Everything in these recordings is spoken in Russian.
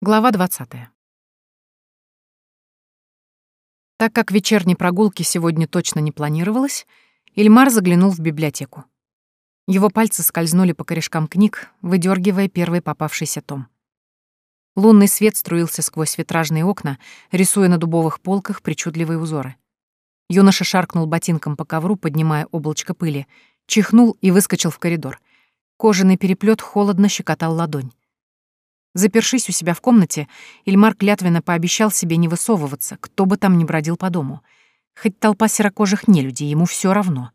Глава 20. Так как вечерней прогулки сегодня точно не планировалось, Ильмар заглянул в библиотеку. Его пальцы скользнули по корешкам книг, выдергивая первый попавшийся том. Лунный свет струился сквозь витражные окна, рисуя на дубовых полках причудливые узоры. Юноша шаркнул ботинком по ковру, поднимая облачко пыли, чихнул и выскочил в коридор. Кожаный переплет холодно щекотал ладонь. Запершись у себя в комнате, Ильмар клятвенно пообещал себе не высовываться, кто бы там ни бродил по дому. Хоть толпа серокожих нелюдей, ему все равно.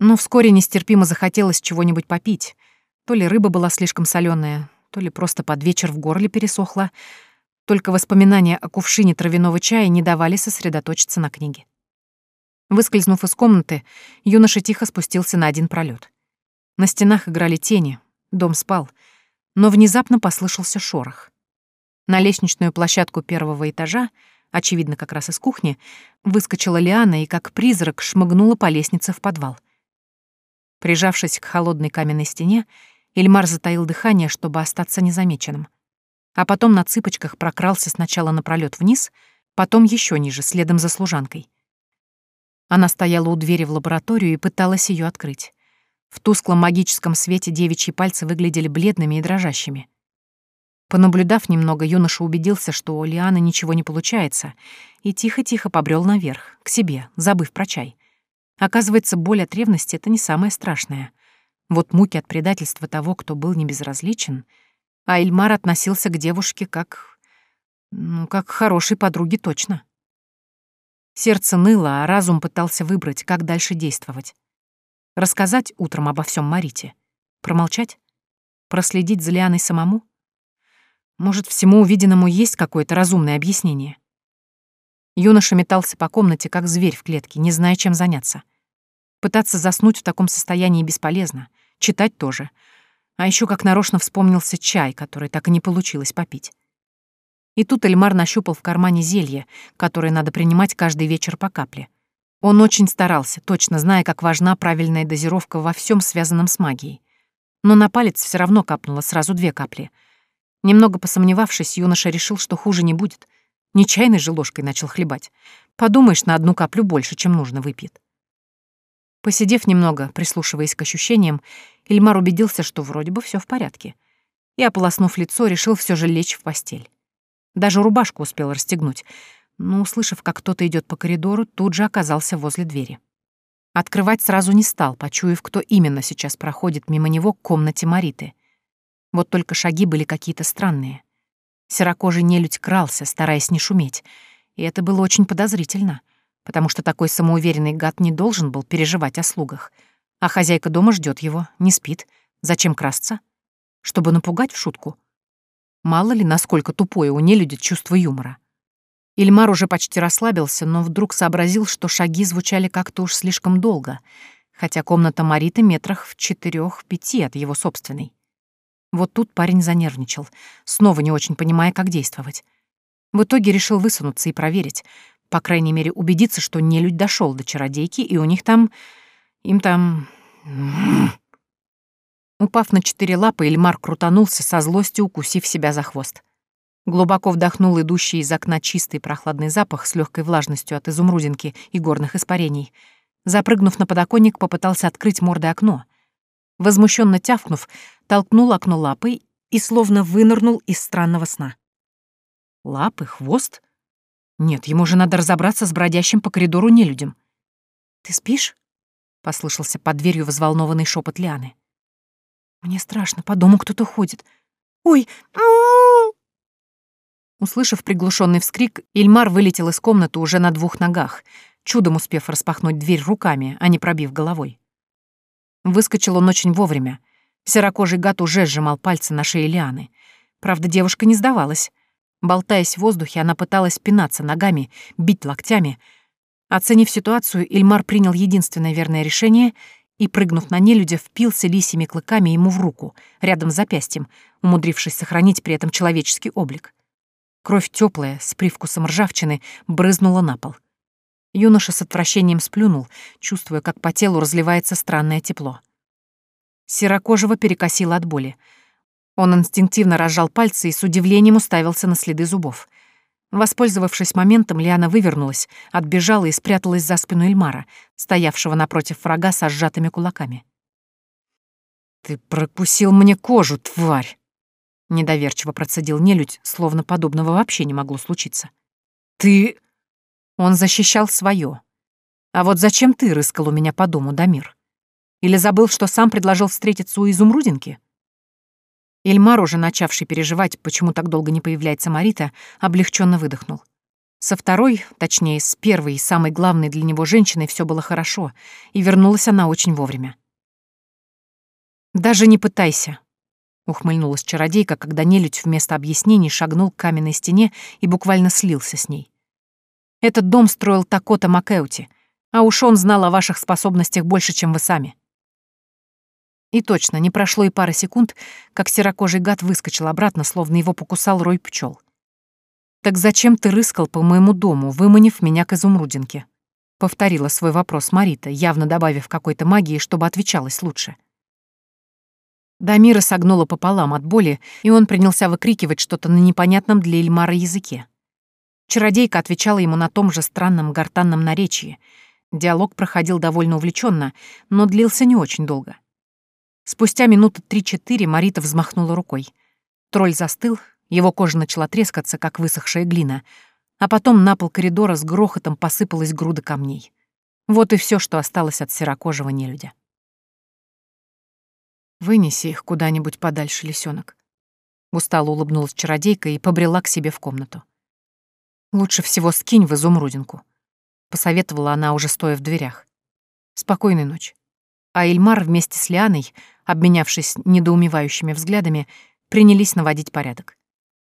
Но вскоре нестерпимо захотелось чего-нибудь попить. То ли рыба была слишком соленая, то ли просто под вечер в горле пересохла. Только воспоминания о кувшине травяного чая не давали сосредоточиться на книге. Выскользнув из комнаты, юноша тихо спустился на один пролет. На стенах играли тени, дом спал — но внезапно послышался шорох. На лестничную площадку первого этажа, очевидно, как раз из кухни, выскочила Лиана и как призрак шмыгнула по лестнице в подвал. Прижавшись к холодной каменной стене, Эльмар затаил дыхание, чтобы остаться незамеченным. А потом на цыпочках прокрался сначала напролёт вниз, потом еще ниже, следом за служанкой. Она стояла у двери в лабораторию и пыталась ее открыть. В тусклом магическом свете девичьи пальцы выглядели бледными и дрожащими. Понаблюдав немного, юноша убедился, что у Лианы ничего не получается, и тихо-тихо побрел наверх, к себе, забыв про чай. Оказывается, боль от ревности — это не самое страшное. Вот муки от предательства того, кто был небезразличен, а Эльмар относился к девушке как... ну, как к хорошей подруге точно. Сердце ныло, а разум пытался выбрать, как дальше действовать. Рассказать утром обо всем Марите? Промолчать? Проследить за Лианой самому? Может, всему увиденному есть какое-то разумное объяснение? Юноша метался по комнате, как зверь в клетке, не зная, чем заняться. Пытаться заснуть в таком состоянии бесполезно, читать тоже. А еще как нарочно вспомнился чай, который так и не получилось попить. И тут Эльмар нащупал в кармане зелье, которое надо принимать каждый вечер по капле. Он очень старался, точно зная, как важна правильная дозировка во всем связанном с магией. Но на палец все равно капнуло сразу две капли. Немного посомневавшись, юноша решил, что хуже не будет. Нечаянной же ложкой начал хлебать. Подумаешь, на одну каплю больше, чем нужно, выпьет. Посидев немного, прислушиваясь к ощущениям, Ильмар убедился, что вроде бы все в порядке. И, ополоснув лицо, решил все же лечь в постель. Даже рубашку успел расстегнуть, но, услышав, как кто-то идет по коридору, тут же оказался возле двери. Открывать сразу не стал, почуяв, кто именно сейчас проходит мимо него к комнате Мариты. Вот только шаги были какие-то странные. Серокожий нелюдь крался, стараясь не шуметь, и это было очень подозрительно, потому что такой самоуверенный гад не должен был переживать о слугах, а хозяйка дома ждет его, не спит. Зачем красться? Чтобы напугать в шутку? Мало ли, насколько тупое у нелюдя чувство юмора. Ильмар уже почти расслабился, но вдруг сообразил, что шаги звучали как-то уж слишком долго, хотя комната Мариты метрах в четырех-пяти от его собственной. Вот тут парень занервничал, снова не очень понимая, как действовать. В итоге решил высунуться и проверить, по крайней мере, убедиться, что нелюдь дошел до чародейки, и у них там... им там... Упав на четыре лапы, Эльмар крутанулся со злостью, укусив себя за хвост. Глубоко вдохнул идущий из окна чистый прохладный запах с легкой влажностью от изумрудинки и горных испарений. Запрыгнув на подоконник, попытался открыть мордой окно. Возмущенно тявкнув, толкнул окно лапой и словно вынырнул из странного сна. Лапы, хвост? Нет, ему же надо разобраться с бродящим по коридору нелюдем. «Ты спишь?» — послышался под дверью взволнованный шепот Лианы. «Мне страшно, по дому кто-то ходит. Ой, Услышав приглушенный вскрик, Ильмар вылетел из комнаты уже на двух ногах, чудом успев распахнуть дверь руками, а не пробив головой. Выскочил он очень вовремя. Серокожий гад уже сжимал пальцы на шее Лианы. Правда, девушка не сдавалась. Болтаясь в воздухе, она пыталась пинаться ногами, бить локтями. Оценив ситуацию, Ильмар принял единственное верное решение и, прыгнув на нелюдя, впился лисими клыками ему в руку, рядом с запястьем, умудрившись сохранить при этом человеческий облик. Кровь теплая, с привкусом ржавчины, брызнула на пол. Юноша с отвращением сплюнул, чувствуя, как по телу разливается странное тепло. Серокожего перекосило от боли. Он инстинктивно разжал пальцы и с удивлением уставился на следы зубов. Воспользовавшись моментом, Лиана вывернулась, отбежала и спряталась за спину Эльмара, стоявшего напротив врага со сжатыми кулаками. «Ты прокусил мне кожу, тварь!» Недоверчиво процедил нелюдь, словно подобного вообще не могло случиться. «Ты...» Он защищал свое. «А вот зачем ты рыскал у меня по дому, Дамир? Или забыл, что сам предложил встретиться у Изумрудинки?» Эльмар, уже начавший переживать, почему так долго не появляется Марита, облегченно выдохнул. Со второй, точнее, с первой и самой главной для него женщиной все было хорошо, и вернулась она очень вовремя. «Даже не пытайся», — ухмыльнулась чародейка, когда нелюдь вместо объяснений шагнул к каменной стене и буквально слился с ней. «Этот дом строил Такота Макеути, а уж он знал о ваших способностях больше, чем вы сами. И точно, не прошло и пары секунд, как серокожий гад выскочил обратно, словно его покусал рой пчел. «Так зачем ты рыскал по моему дому, выманив меня к изумрудинке?» — повторила свой вопрос Марита, явно добавив какой-то магии, чтобы отвечалась лучше. Дамира согнула пополам от боли, и он принялся выкрикивать что-то на непонятном для Эльмара языке. Чародейка отвечала ему на том же странном гортанном наречии. Диалог проходил довольно увлеченно, но длился не очень долго. Спустя минуты три-четыре Марита взмахнула рукой. Тролль застыл, его кожа начала трескаться, как высохшая глина, а потом на пол коридора с грохотом посыпалась груда камней. Вот и все, что осталось от серокожего нелюдя. «Вынеси их куда-нибудь подальше, лисенок. Устало улыбнулась чародейка и побрела к себе в комнату. «Лучше всего скинь в изумрудинку», — посоветовала она, уже стоя в дверях. «Спокойной ночи». А Эльмар вместе с Лианой обменявшись недоумевающими взглядами, принялись наводить порядок.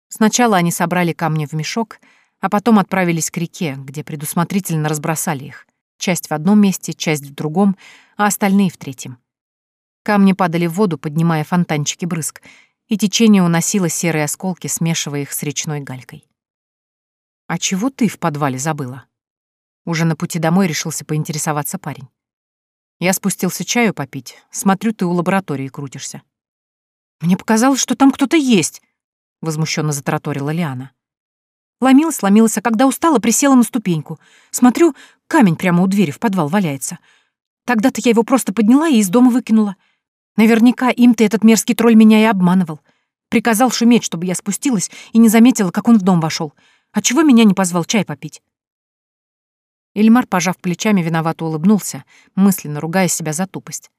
Сначала они собрали камни в мешок, а потом отправились к реке, где предусмотрительно разбросали их. Часть в одном месте, часть в другом, а остальные в третьем. Камни падали в воду, поднимая фонтанчики брызг, и течение уносило серые осколки, смешивая их с речной галькой. «А чего ты в подвале забыла?» Уже на пути домой решился поинтересоваться парень. Я спустился чаю попить. Смотрю, ты у лаборатории крутишься. Мне показалось, что там кто-то есть, возмущенно затраторила Лиана. Ломилась, ломилась, а когда устала, присела на ступеньку. Смотрю, камень прямо у двери в подвал валяется. Тогда-то я его просто подняла и из дома выкинула. Наверняка им-то этот мерзкий тролль меня и обманывал. Приказал шуметь, чтобы я спустилась и не заметила, как он в дом вошел. А чего меня не позвал чай попить? Ильмар, пожав плечами, виновато улыбнулся, мысленно ругая себя за тупость.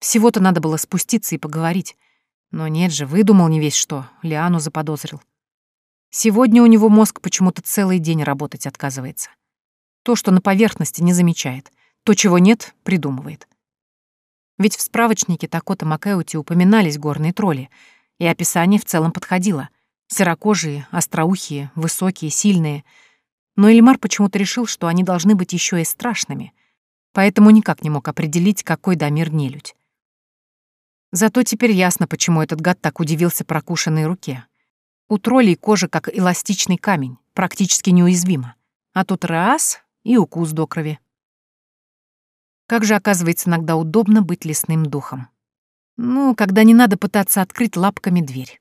Всего-то надо было спуститься и поговорить. Но нет же, выдумал не весь что, Лиану заподозрил. Сегодня у него мозг почему-то целый день работать отказывается. То, что на поверхности, не замечает. То, чего нет, придумывает. Ведь в справочнике Такота Макеути упоминались горные тролли, и описание в целом подходило. Серокожие, остроухие, высокие, сильные — но Эльмар почему-то решил, что они должны быть еще и страшными, поэтому никак не мог определить, какой Дамир нелюдь. Зато теперь ясно, почему этот гад так удивился прокушенной руке. У троллей кожа как эластичный камень, практически неуязвима. А тут раз — и укус до крови. Как же, оказывается, иногда удобно быть лесным духом. Ну, когда не надо пытаться открыть лапками дверь.